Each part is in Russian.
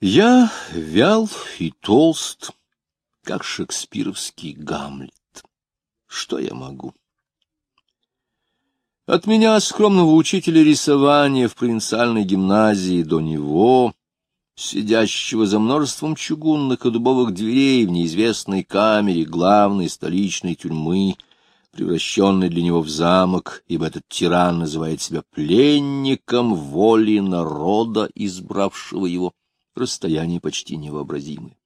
Я вял и толст, как шекспировский Гамлет. Что я могу? От меня, скромного учителя рисования в провинциальной гимназии, до него, сидящего за множеством чугунных и дубовых дверей в неизвестной камере главной столичной тюрьмы, превращенной для него в замок, ибо этот тиран называет себя пленником воли народа, избравшего его расстояние почти невообразимое.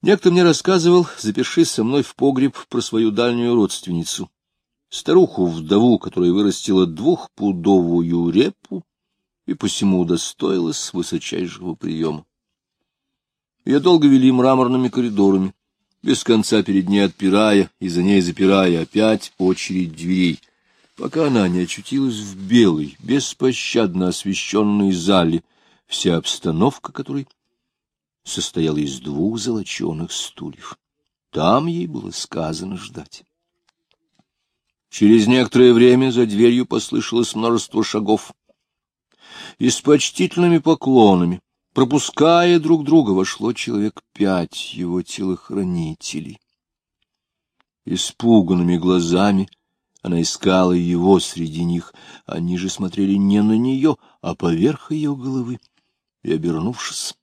Некто мне рассказывал, запершись со мной в погреб, про свою дальнюю родственницу, старуху-вдову, которая вырастила двухпудовую репу и посему удостоилась высочайшего приема. Ее долго вели мраморными коридорами, без конца перед ней отпирая и за ней запирая опять очередь дверей, пока она не очутилась в белой, беспощадно освещенной зале, вся обстановка которой состояла из двух золоченых стульев. Там ей было сказано ждать. Через некоторое время за дверью послышалось множество шагов. И с почтительными поклонами, пропуская друг друга, вошло человек пять его телохранителей. Испуганными глазами она искала его среди них. Они же смотрели не на нее, а поверх ее головы. И, обернувшись,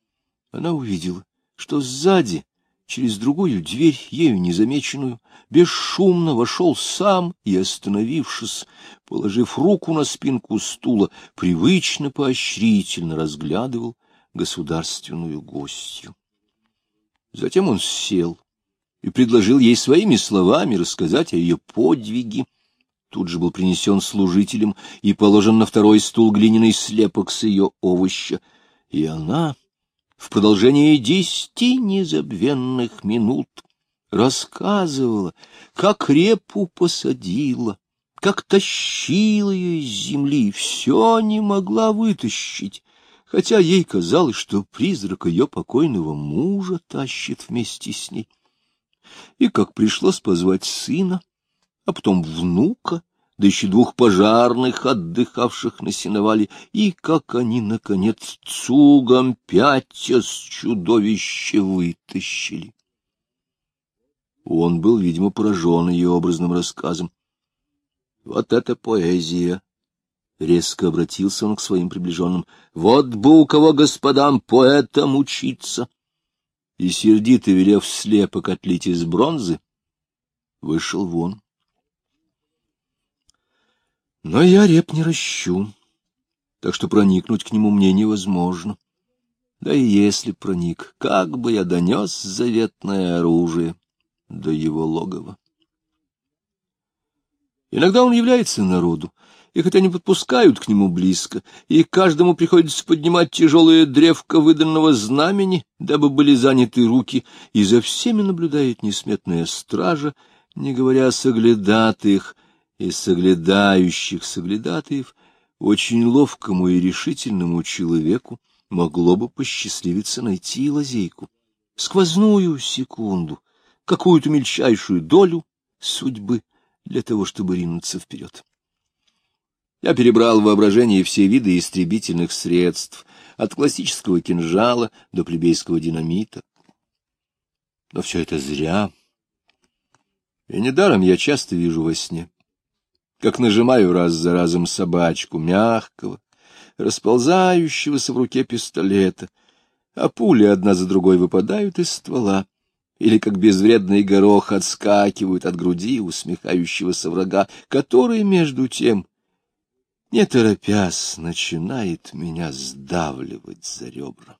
она увидела, что сзади, через другую дверь, ею незамеченную, бесшумно вошел сам и, остановившись, положив руку на спинку стула, привычно поощрительно разглядывал государственную гостью. Затем он сел и предложил ей своими словами рассказать о ее подвиге, тут же был принесен служителем и положен на второй стул глиняный слепок с ее овоща, и она в продолжении десяти незабвенных минут рассказывала, как репу посадила, как тащила ее из земли, все не могла вытащить, хотя ей казалось, что призрак ее покойного мужа тащит вместе с ней. И как пришлось позвать сына, а потом внука, да еще двух пожарных, отдыхавших на сеновале, и как они, наконец, цугом пятя с чудовища вытащили. Он был, видимо, поражен ее образным рассказом. Вот это поэзия! Резко обратился он к своим приближенным. Вот бы у кого господам поэтам учиться! И сердито велев слепок отлить из бронзы, вышел вон. Но я реп не ращу, так что проникнуть к нему мне невозможно. Да и если проник, как бы я донес заветное оружие до его логова. Иногда он является народу, и хотя не подпускают к нему близко, и каждому приходится поднимать тяжелое древко выданного знамени, дабы были заняты руки, и за всеми наблюдает несметная стража, не говоря о соглядатых, из соглядающих соглядатаев очень ловкому и решительному человеку могло бы посчастливиться найти лазейку, сквозную секунду, какую-то мельчайшую долю судьбы для того, чтобы ринуться вперед. Я перебрал в воображении все виды истребительных средств, от классического кинжала до плебейского динамита. Но все это зря. И недаром я часто вижу во сне как нажимаю раз за разом собачку, мягкого, расползающегося в руке пистолета, а пули одна за другой выпадают из ствола, или как безвредный горох отскакивают от груди усмехающегося врага, который, между тем, не торопясь, начинает меня сдавливать за ребра.